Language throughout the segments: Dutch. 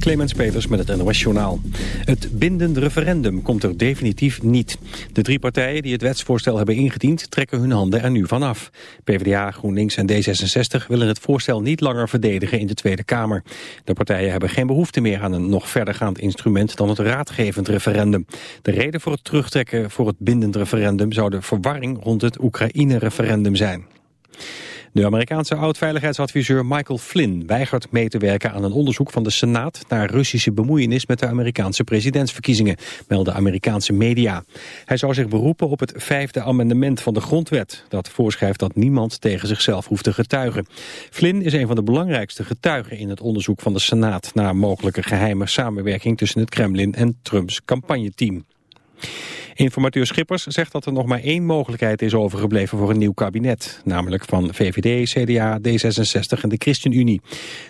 Clemens Peters met het NOS Journaal. Het bindend referendum komt er definitief niet. De drie partijen die het wetsvoorstel hebben ingediend trekken hun handen er nu vanaf. PvdA, GroenLinks en D66 willen het voorstel niet langer verdedigen in de Tweede Kamer. De partijen hebben geen behoefte meer aan een nog verdergaand instrument dan het raadgevend referendum. De reden voor het terugtrekken voor het bindend referendum zou de verwarring rond het Oekraïne-referendum zijn. De Amerikaanse oud-veiligheidsadviseur Michael Flynn weigert mee te werken aan een onderzoek van de Senaat naar Russische bemoeienis met de Amerikaanse presidentsverkiezingen, melden Amerikaanse media. Hij zou zich beroepen op het vijfde amendement van de grondwet, dat voorschrijft dat niemand tegen zichzelf hoeft te getuigen. Flynn is een van de belangrijkste getuigen in het onderzoek van de Senaat naar mogelijke geheime samenwerking tussen het Kremlin en Trumps campagneteam. Informateur Schippers zegt dat er nog maar één mogelijkheid is overgebleven voor een nieuw kabinet. Namelijk van VVD, CDA, D66 en de ChristenUnie.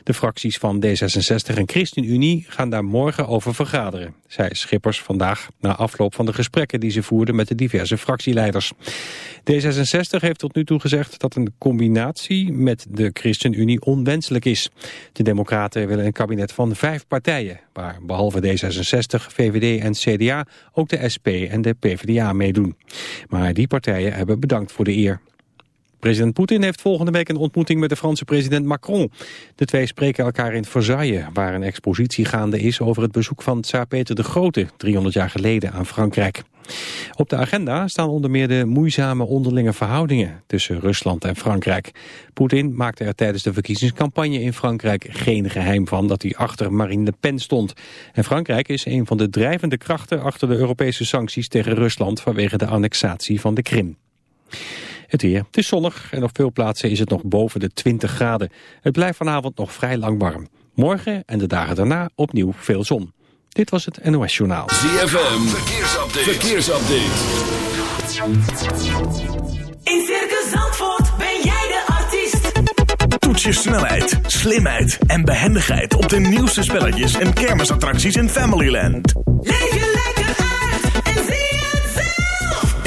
De fracties van D66 en ChristenUnie gaan daar morgen over vergaderen. Zei Schippers vandaag na afloop van de gesprekken die ze voerden met de diverse fractieleiders. D66 heeft tot nu toe gezegd dat een combinatie met de ChristenUnie onwenselijk is. De Democraten willen een kabinet van vijf partijen, waar behalve D66, VVD en CDA ook de SP en de PvdA meedoen. Maar die partijen hebben bedankt voor de eer. President Poetin heeft volgende week een ontmoeting met de Franse president Macron. De twee spreken elkaar in Versailles, waar een expositie gaande is over het bezoek van Tsaar Peter de Grote, 300 jaar geleden, aan Frankrijk. Op de agenda staan onder meer de moeizame onderlinge verhoudingen tussen Rusland en Frankrijk. Poetin maakte er tijdens de verkiezingscampagne in Frankrijk geen geheim van dat hij achter Marine Le Pen stond. En Frankrijk is een van de drijvende krachten achter de Europese sancties tegen Rusland vanwege de annexatie van de Krim. Het weer. Het is zonnig en op veel plaatsen is het nog boven de 20 graden. Het blijft vanavond nog vrij lang warm. Morgen en de dagen daarna opnieuw veel zon. Dit was het NOS Journaal. ZFM, verkeersupdate. verkeersupdate. In Circus Zandvoort ben jij de artiest. Toets je snelheid, slimheid en behendigheid op de nieuwste spelletjes en kermisattracties in Familyland. Leef je lekker uit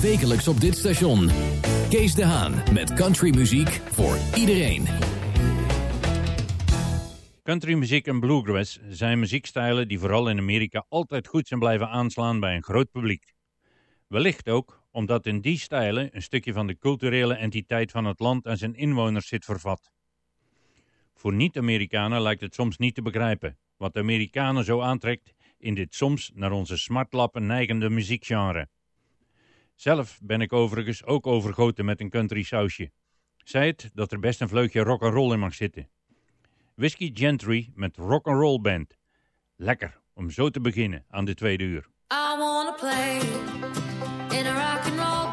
Wekelijks op dit station. Kees de Haan met countrymuziek voor iedereen. Countrymuziek en bluegrass zijn muziekstijlen die vooral in Amerika altijd goed zijn blijven aanslaan bij een groot publiek. Wellicht ook omdat in die stijlen een stukje van de culturele entiteit van het land en zijn inwoners zit vervat. Voor niet-Amerikanen lijkt het soms niet te begrijpen wat de Amerikanen zo aantrekt in dit soms naar onze smartlappen neigende muziekgenre. Zelf ben ik overigens ook overgoten met een country sausje. Zei het dat er best een vleugje rock'n'roll in mag zitten. Whiskey Gentry met rock'n'roll band. Lekker om zo te beginnen aan de tweede uur. I wanna play in a rock and roll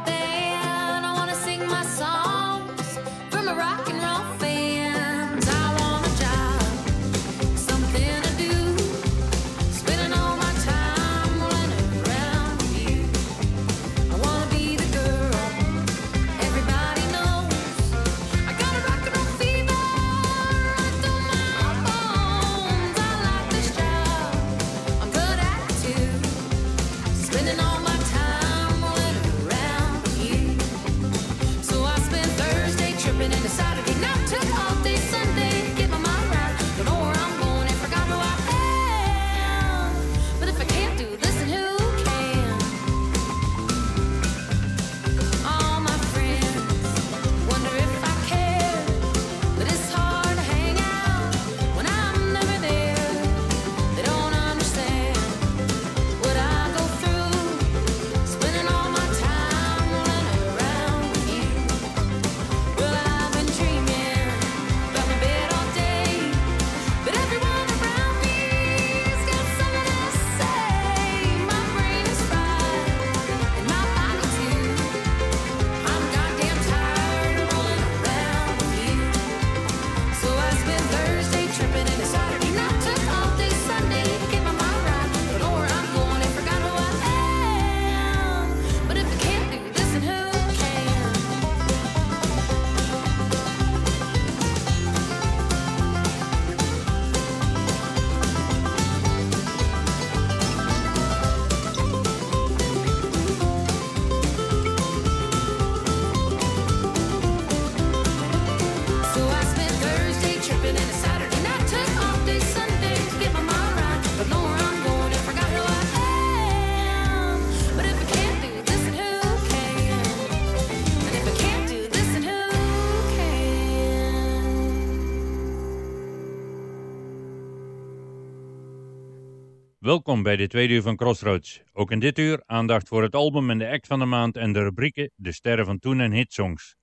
Welkom bij de tweede uur van Crossroads. Ook in dit uur aandacht voor het album en de act van de maand en de rubrieken De Sterren van Toen en Hitsongs.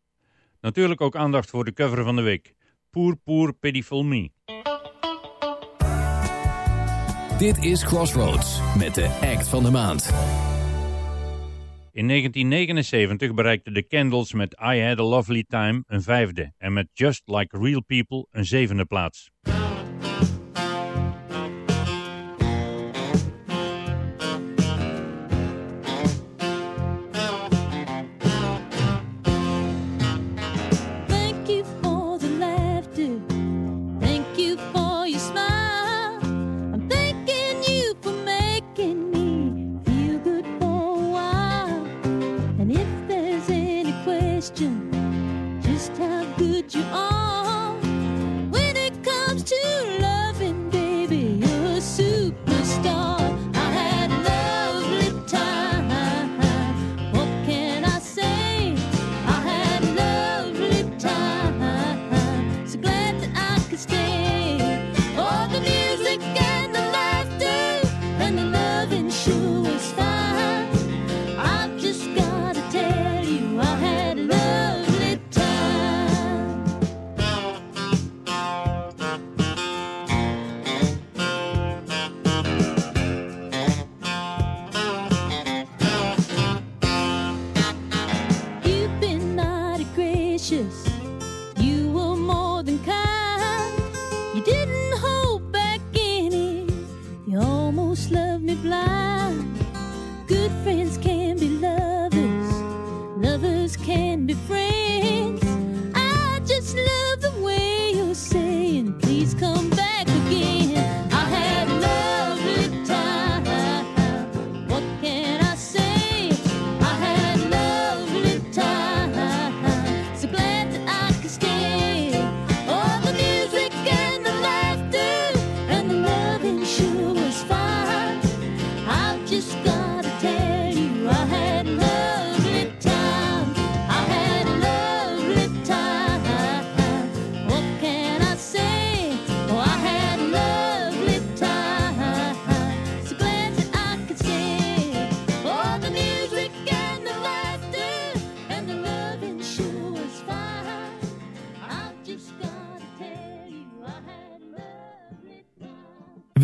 Natuurlijk ook aandacht voor de cover van de week. Poor Poor Pitiful Me. Dit is Crossroads met de act van de maand. In 1979 bereikten de Candles met I Had A Lovely Time een vijfde en met Just Like Real People een zevende plaats.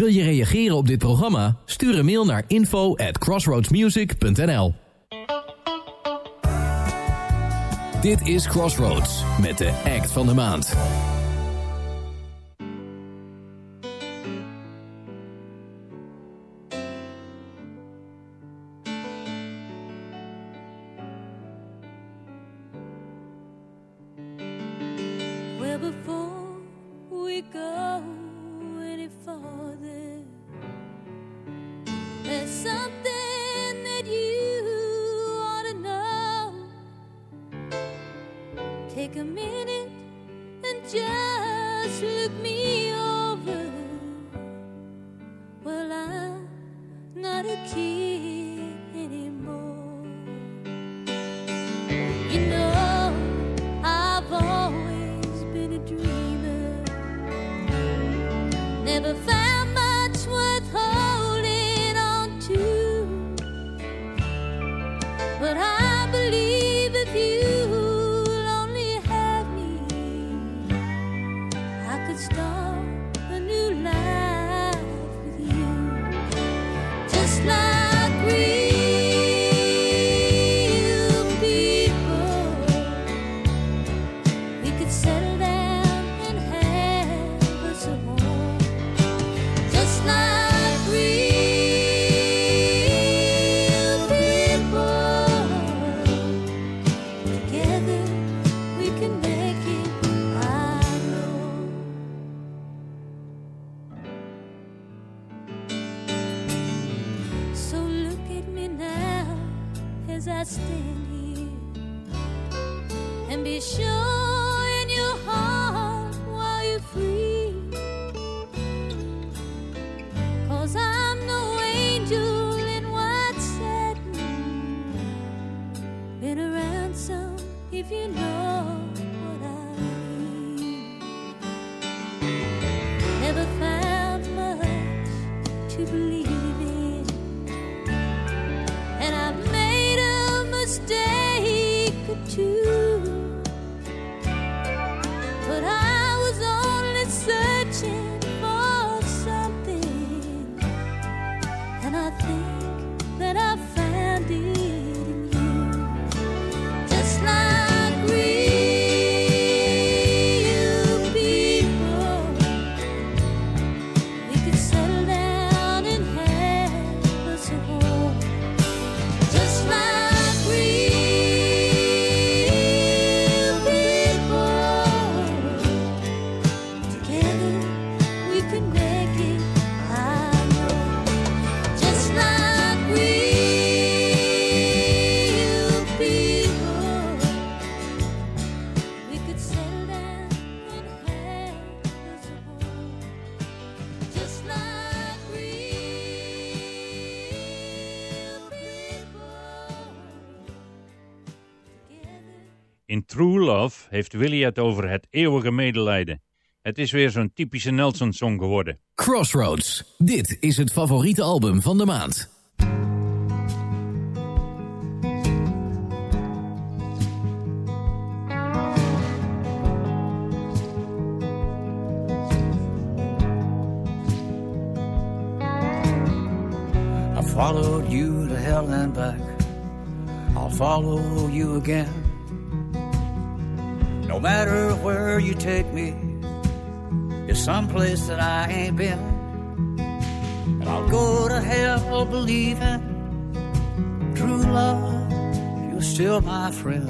Wil je reageren op dit programma? Stuur een mail naar info at crossroadsmusic.nl Dit is Crossroads met de act van de maand. as I stand here. And be sure in your heart while you're free. Cause I'm no angel in white satin. Been around some if you know. Heeft Willie het over het eeuwige medelijden. Het is weer zo'n typische Nelson-song geworden. Crossroads. Dit is het favoriete album van de maand. I followed you to hell and back. I'll follow you again. No matter where you take me, it's someplace that I ain't been. And I'll go to hell believing true love, you're still my friend.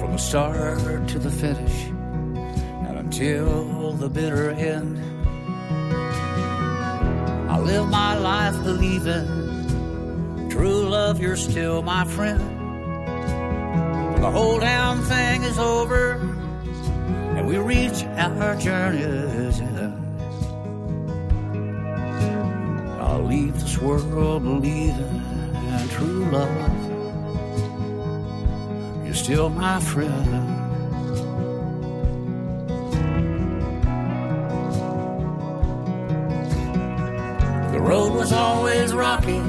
From the start to the finish, and until the bitter end. I live my life believing true love, you're still my friend. The whole damn thing is over and we reach our journey's end, I'll leave this world believing in true love, you're still my friend. The road was always rocky,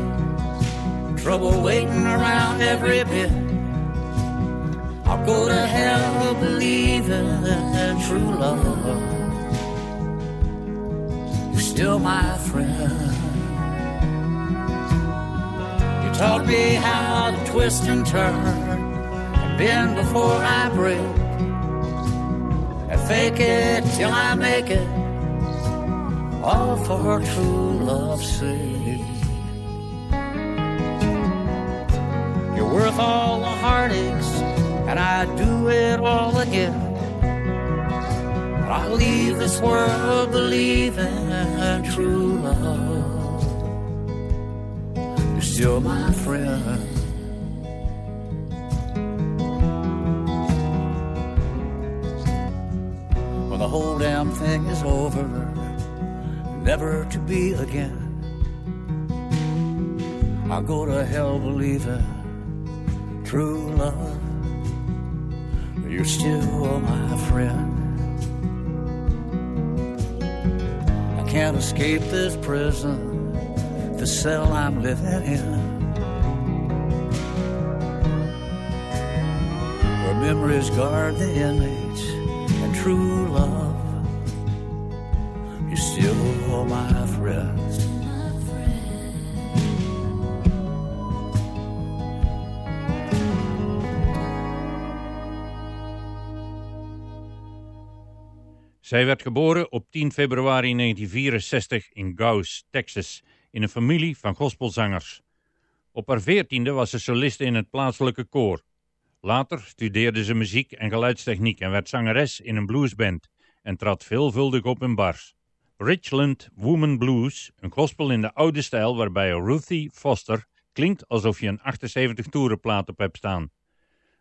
trouble waiting around every bit. I'll go to hell believing in true love. You're still my friend. You taught me how to twist and turn and bend before I break. And fake it till I make it all for true love's sake. Worth all the heartaches, and I'd do it all again. But I'll leave this world believing in true love. You're still my friend. When the whole damn thing is over never to be again. I'll go to hell believing true love. You're still my friend. I can't escape this prison, the cell I'm living in. Where memories guard the inmates and true Zij werd geboren op 10 februari 1964 in Gauss, Texas, in een familie van gospelzangers. Op haar veertiende was ze soliste in het plaatselijke koor. Later studeerde ze muziek en geluidstechniek en werd zangeres in een bluesband en trad veelvuldig op in bars. Richland Woman Blues, een gospel in de oude stijl waarbij Ruthie Foster klinkt alsof je een 78 toerenplaat op hebt staan.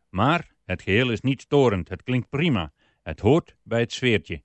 Maar het geheel is niet storend, het klinkt prima. Het hoort bij het sfeertje.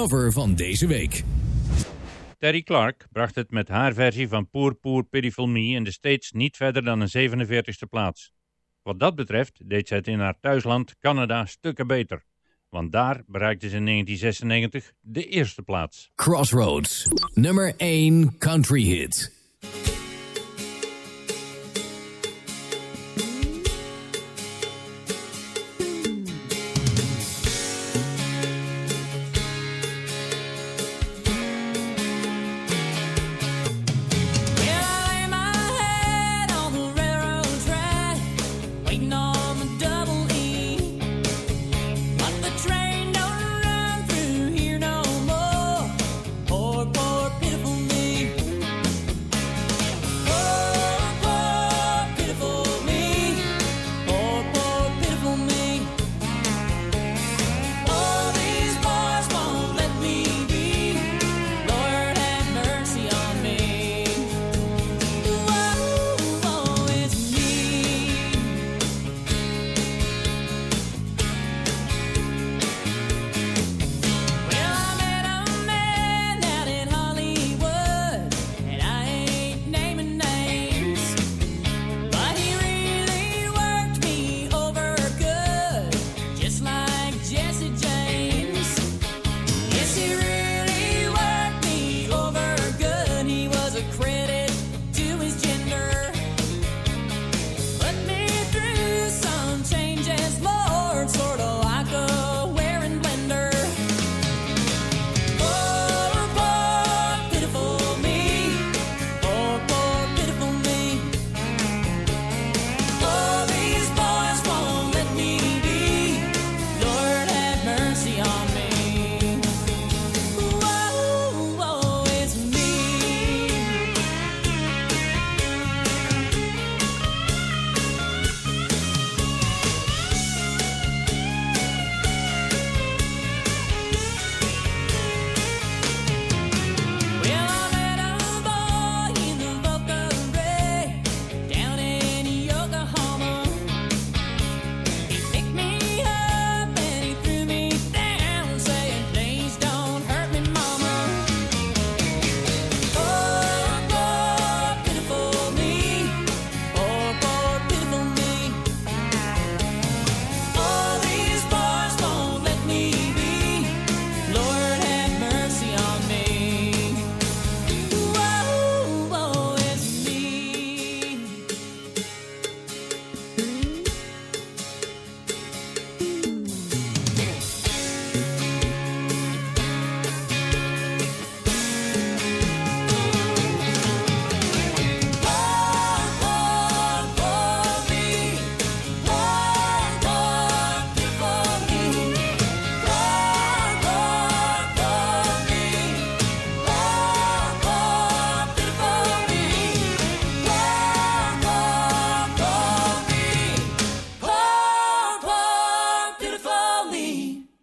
cover van deze week. Terry Clark bracht het met haar versie van Poor Poor Pitiful Me in de States niet verder dan een 47e plaats. Wat dat betreft deed zij het in haar thuisland Canada stukken beter. Want daar bereikte ze in 1996 de eerste plaats. Crossroads, nummer 1 country hit.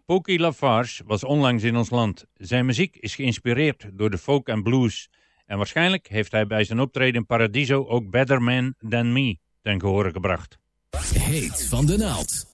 Poki Lafarge was onlangs in ons land. Zijn muziek is geïnspireerd door de folk en blues. En waarschijnlijk heeft hij bij zijn optreden in Paradiso ook Better Man Than Me ten gehore gebracht. Heet van de naald.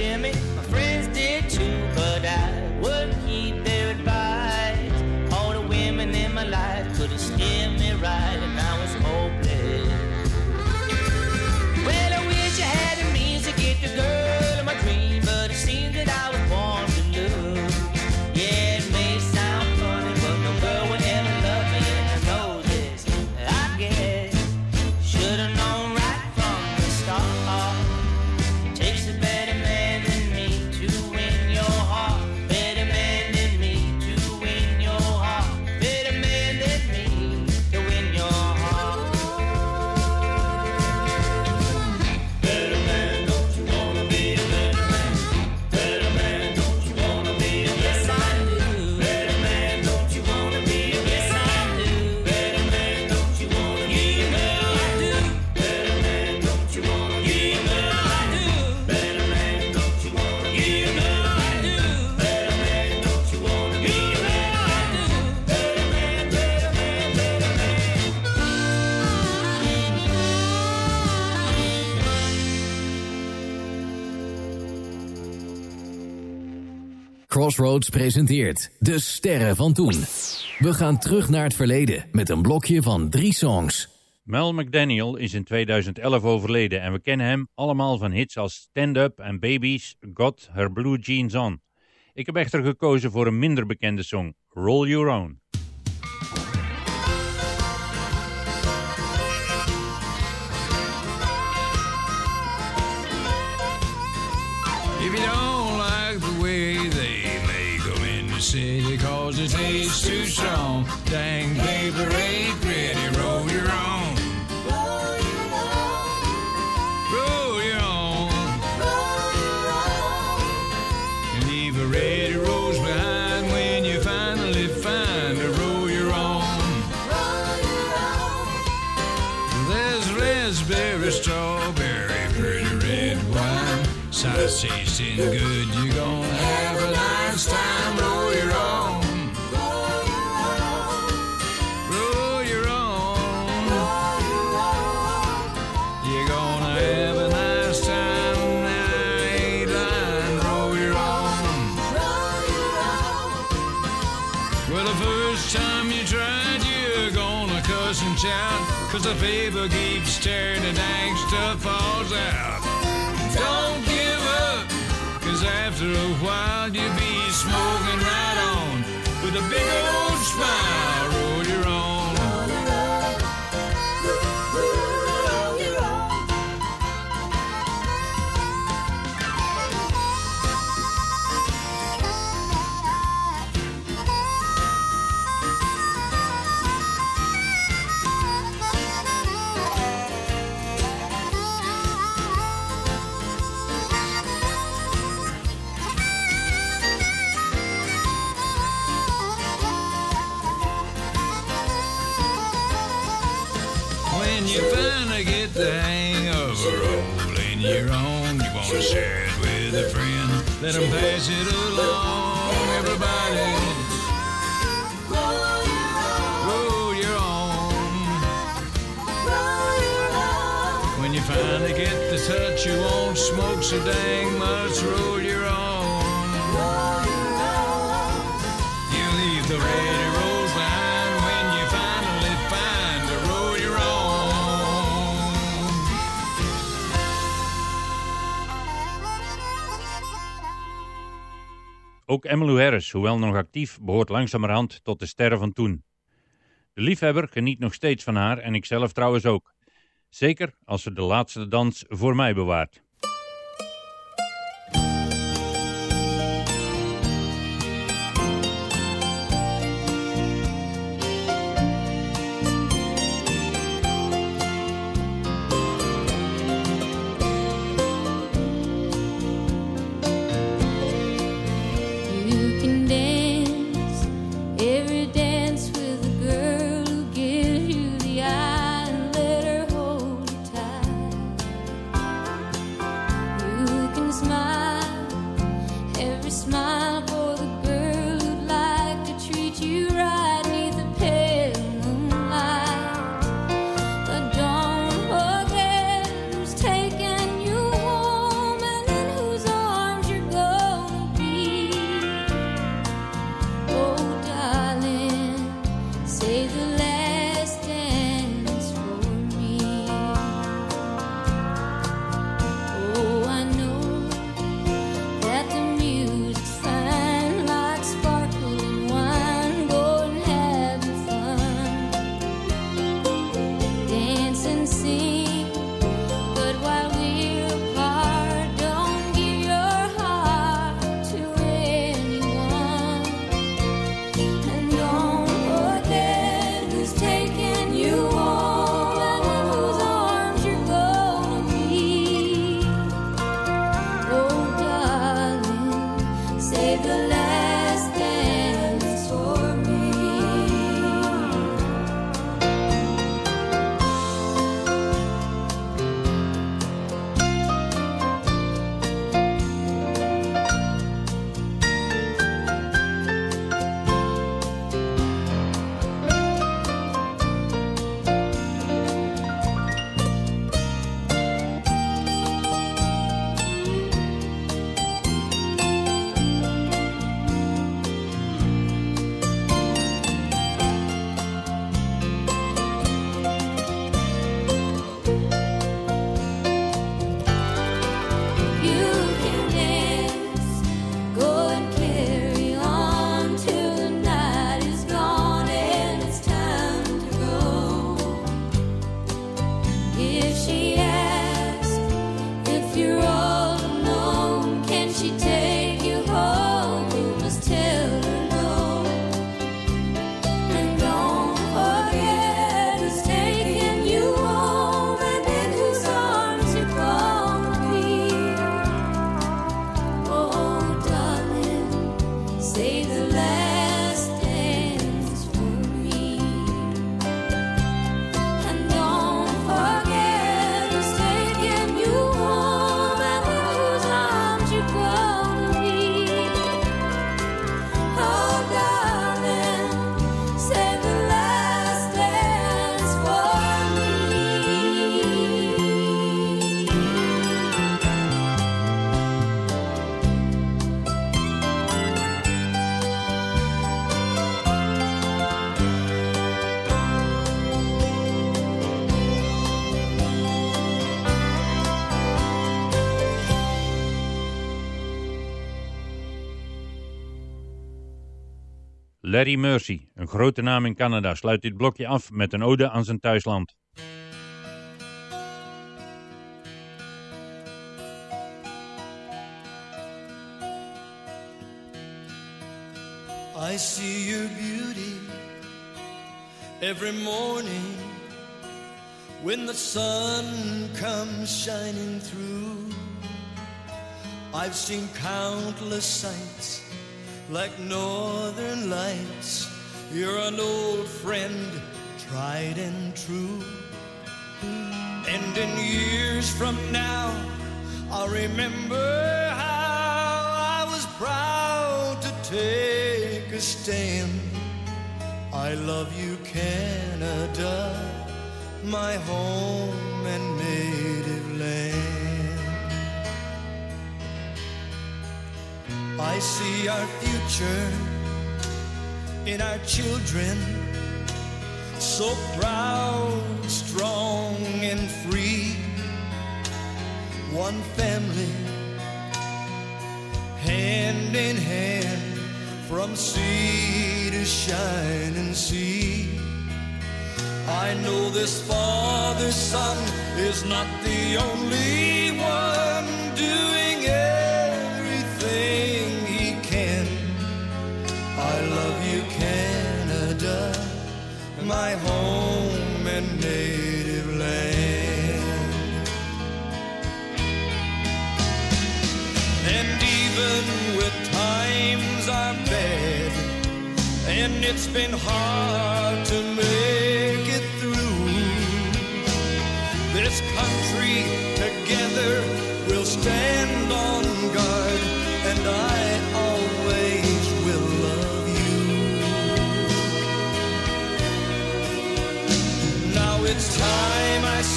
Timmy. Crossroads presenteert De Sterren van Toen. We gaan terug naar het verleden met een blokje van drie songs. Mel McDaniel is in 2011 overleden en we kennen hem allemaal van hits als Stand Up en Babies Got Her Blue Jeans On. Ik heb echter gekozen voor een minder bekende song, Roll Your Own. It too strong, dang paper ain't pretty, roll your own. Roll your own. And leave a rose behind when you finally find a roll your own. There's raspberry, strawberry, pretty red wine. Good, you're gonna have a nice Let 'em pass it along, everybody. Roll your own. When you finally get the touch, you won't smoke so dang much. Roll your Ook Emmylou Harris, hoewel nog actief, behoort langzamerhand tot de sterren van toen. De liefhebber geniet nog steeds van haar en ikzelf trouwens ook. Zeker als ze de laatste dans voor mij bewaart. Larry Mercy, een grote naam in Canada, sluit dit blokje af met een ode aan zijn thuisland. I see your beauty every morning when the sun comes shining through. I've seen countless sights like northern lights. You're an old friend, tried and true. And in years from now, I'll remember how I was proud to take a stand. I love you, Canada, my home and native I see our future in our children, so proud, strong, and free. One family, hand in hand, from sea to shining sea. I know this father son is not the only one doing everything my home and native land. And even with times are bad, and it's been hard to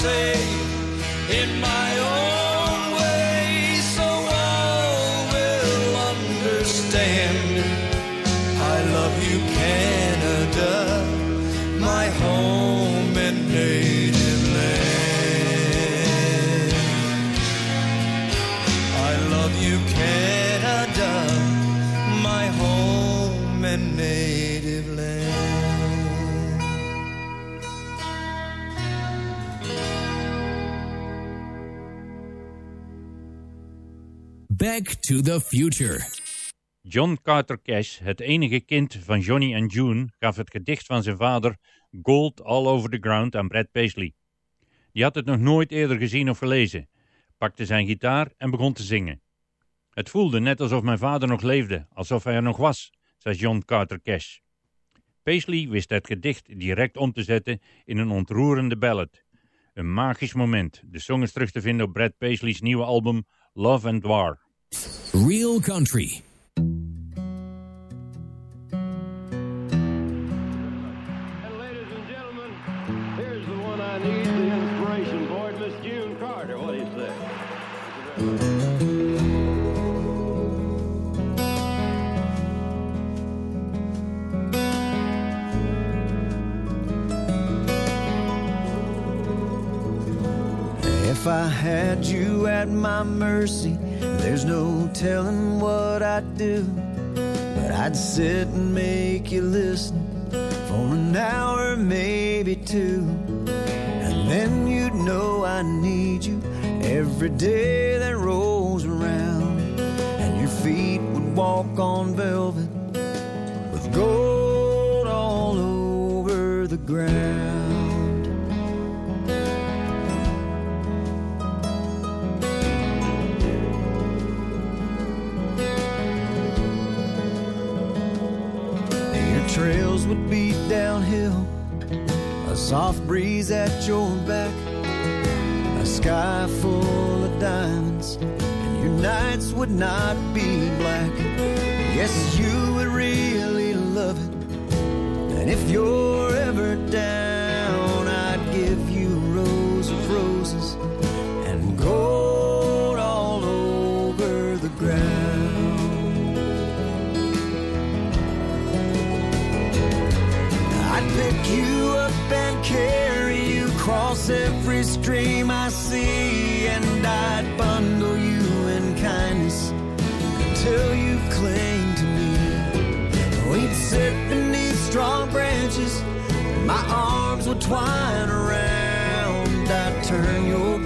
say Back to the Future. John Carter Cash, het enige kind van Johnny en June, gaf het gedicht van zijn vader Gold All Over the Ground aan Brad Paisley. Die had het nog nooit eerder gezien of gelezen, pakte zijn gitaar en begon te zingen. Het voelde net alsof mijn vader nog leefde, alsof hij er nog was, zei John Carter Cash. Paisley wist het gedicht direct om te zetten in een ontroerende ballad. Een magisch moment. De song is terug te vinden op Brad Paisley's nieuwe album Love and War. Real Country. And ladies and gentlemen, here's the one I need, the inspiration board, Miss June Carter. What do you say? If I had you at my mercy, there's no telling what I'd do. But I'd sit and make you listen for an hour, maybe two. And then you'd know I need you every day that rolls around. And your feet would walk on velvet with gold all over the ground. Soft breeze at your back, a sky full of diamonds, and your nights would not be black. Yes, you would really love it. And if you're stream I see, and I'd bundle you in kindness until you cling to me. We'd sit beneath strong branches, my arms would twine around. I'd turn your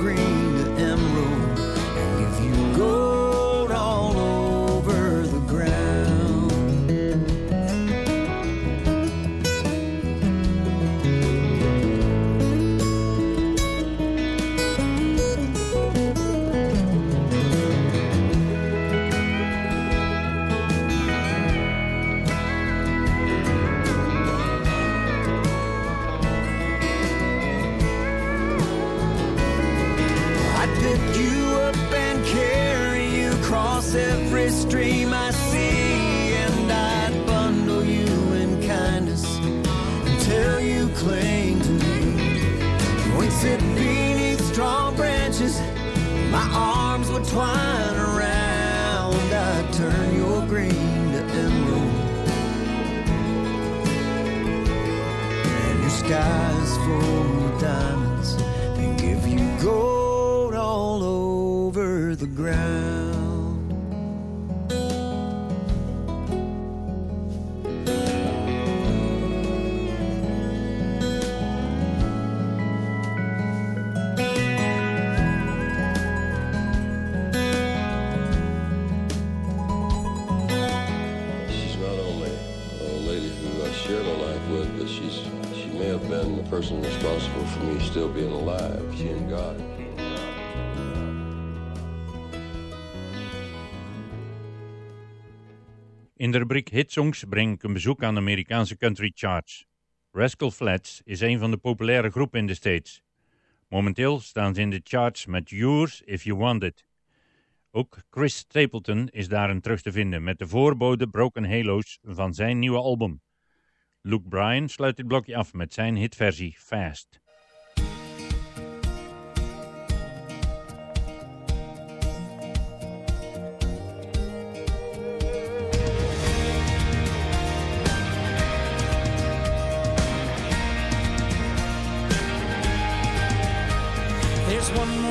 In de rubriek Hitsongs breng ik een bezoek aan de Amerikaanse country charts. Rascal Flats is een van de populaire groepen in de States. Momenteel staan ze in de charts met Yours If You Want It. Ook Chris Stapleton is daarin terug te vinden met de voorbode Broken Halos van zijn nieuwe album. Luke Bryan sluit dit blokje af met zijn hitversie Fast.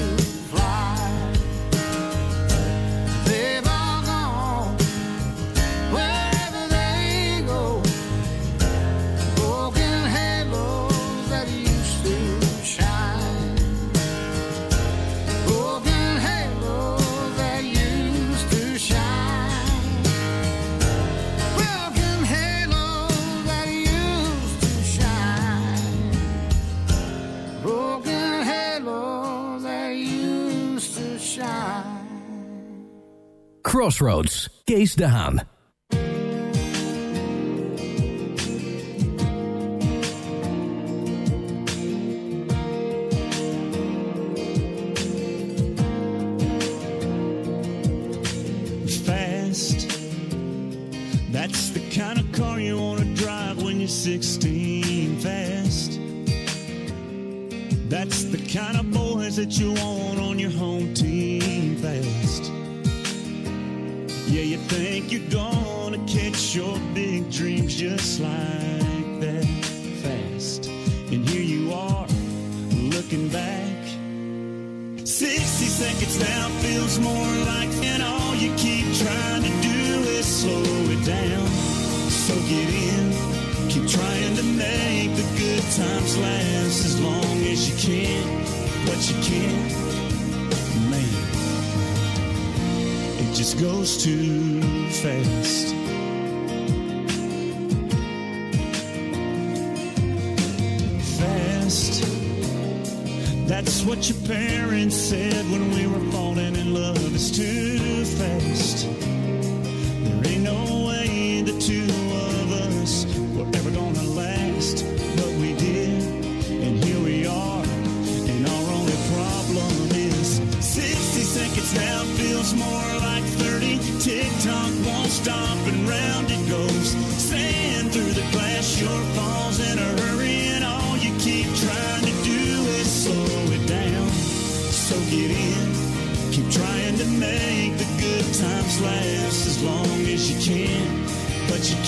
you. Crossroads, Gaze down.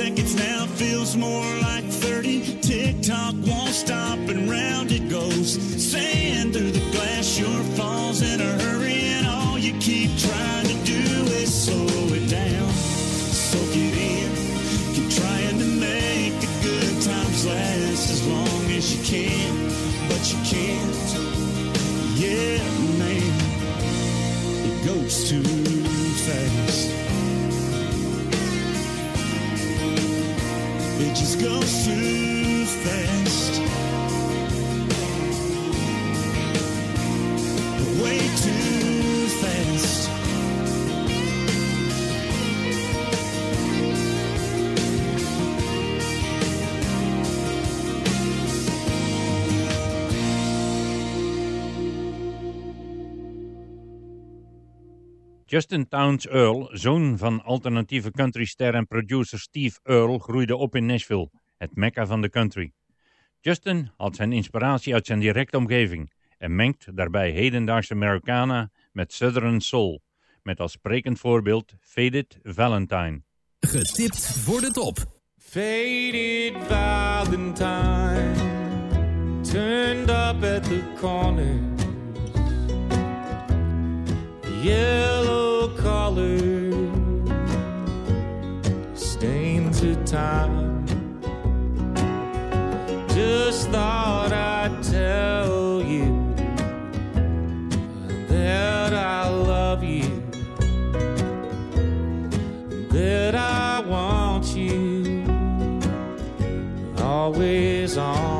seconds now feels more like 30. Tick tock won't stop and round it goes. Sand through the glass sure falls in a hurry, and all you keep trying to do is slow it down. Soak it in. Keep trying to make the good times last as long as you can, but you can't. Yeah, man, it goes too fast. Just goes too fast. Justin Towns Earl, zoon van alternatieve countryster en producer Steve Earle, groeide op in Nashville, het mekka van de country. Justin had zijn inspiratie uit zijn directe omgeving en mengt daarbij hedendaagse Americana met Southern Soul, met als sprekend voorbeeld Faded Valentine. Getipt voor de top. Faded Valentine turned up at the corner. Yellow color stains of time. Just thought I'd tell you that I love you, that I want you always on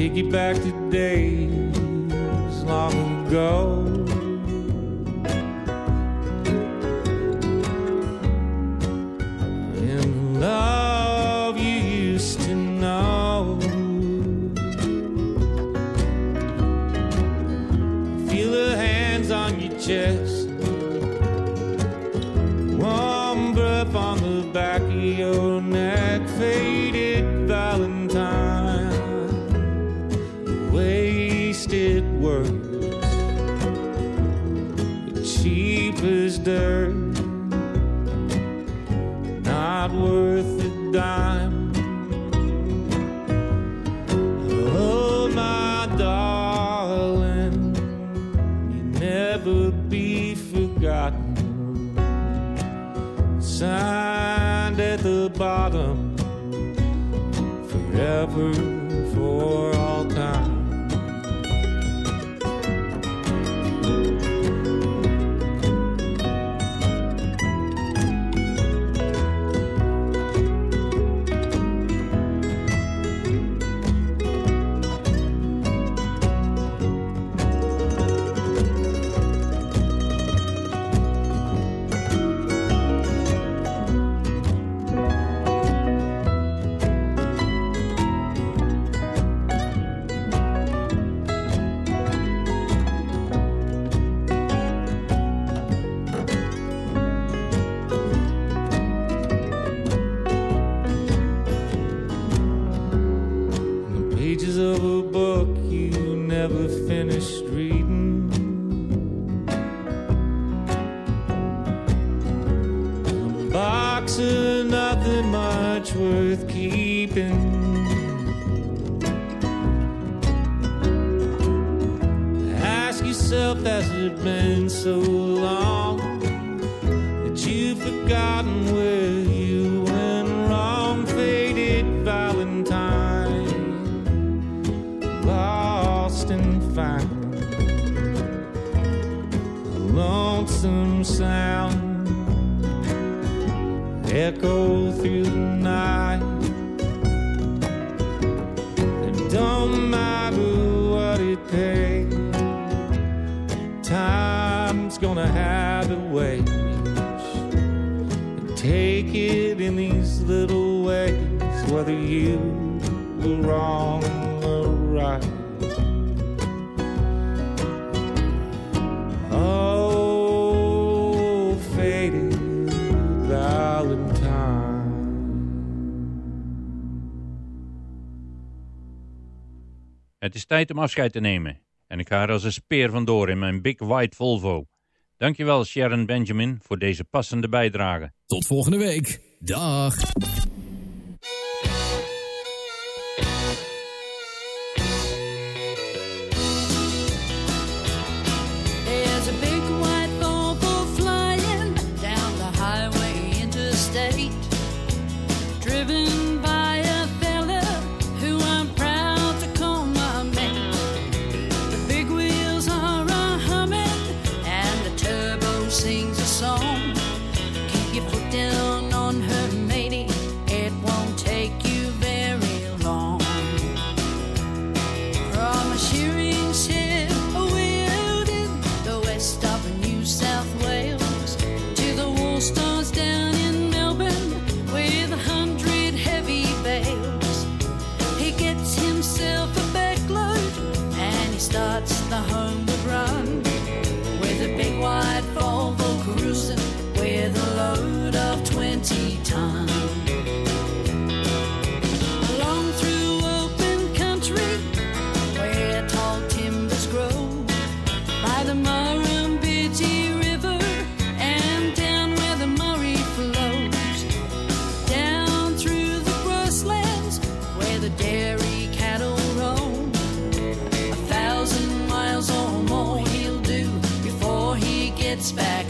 Take you back to days long ago. In love you used to know. Feel her hands on your chest. Warm breath on the back of your never be forgotten. Signed at the bottom, forever for little whether you were wrong or right. Oh, Het is tijd om afscheid te nemen. En ik ga er als een speer vandoor in mijn Big White Volvo. Dankjewel Sharon Benjamin voor deze passende bijdrage. Tot volgende week. Dag. Gets back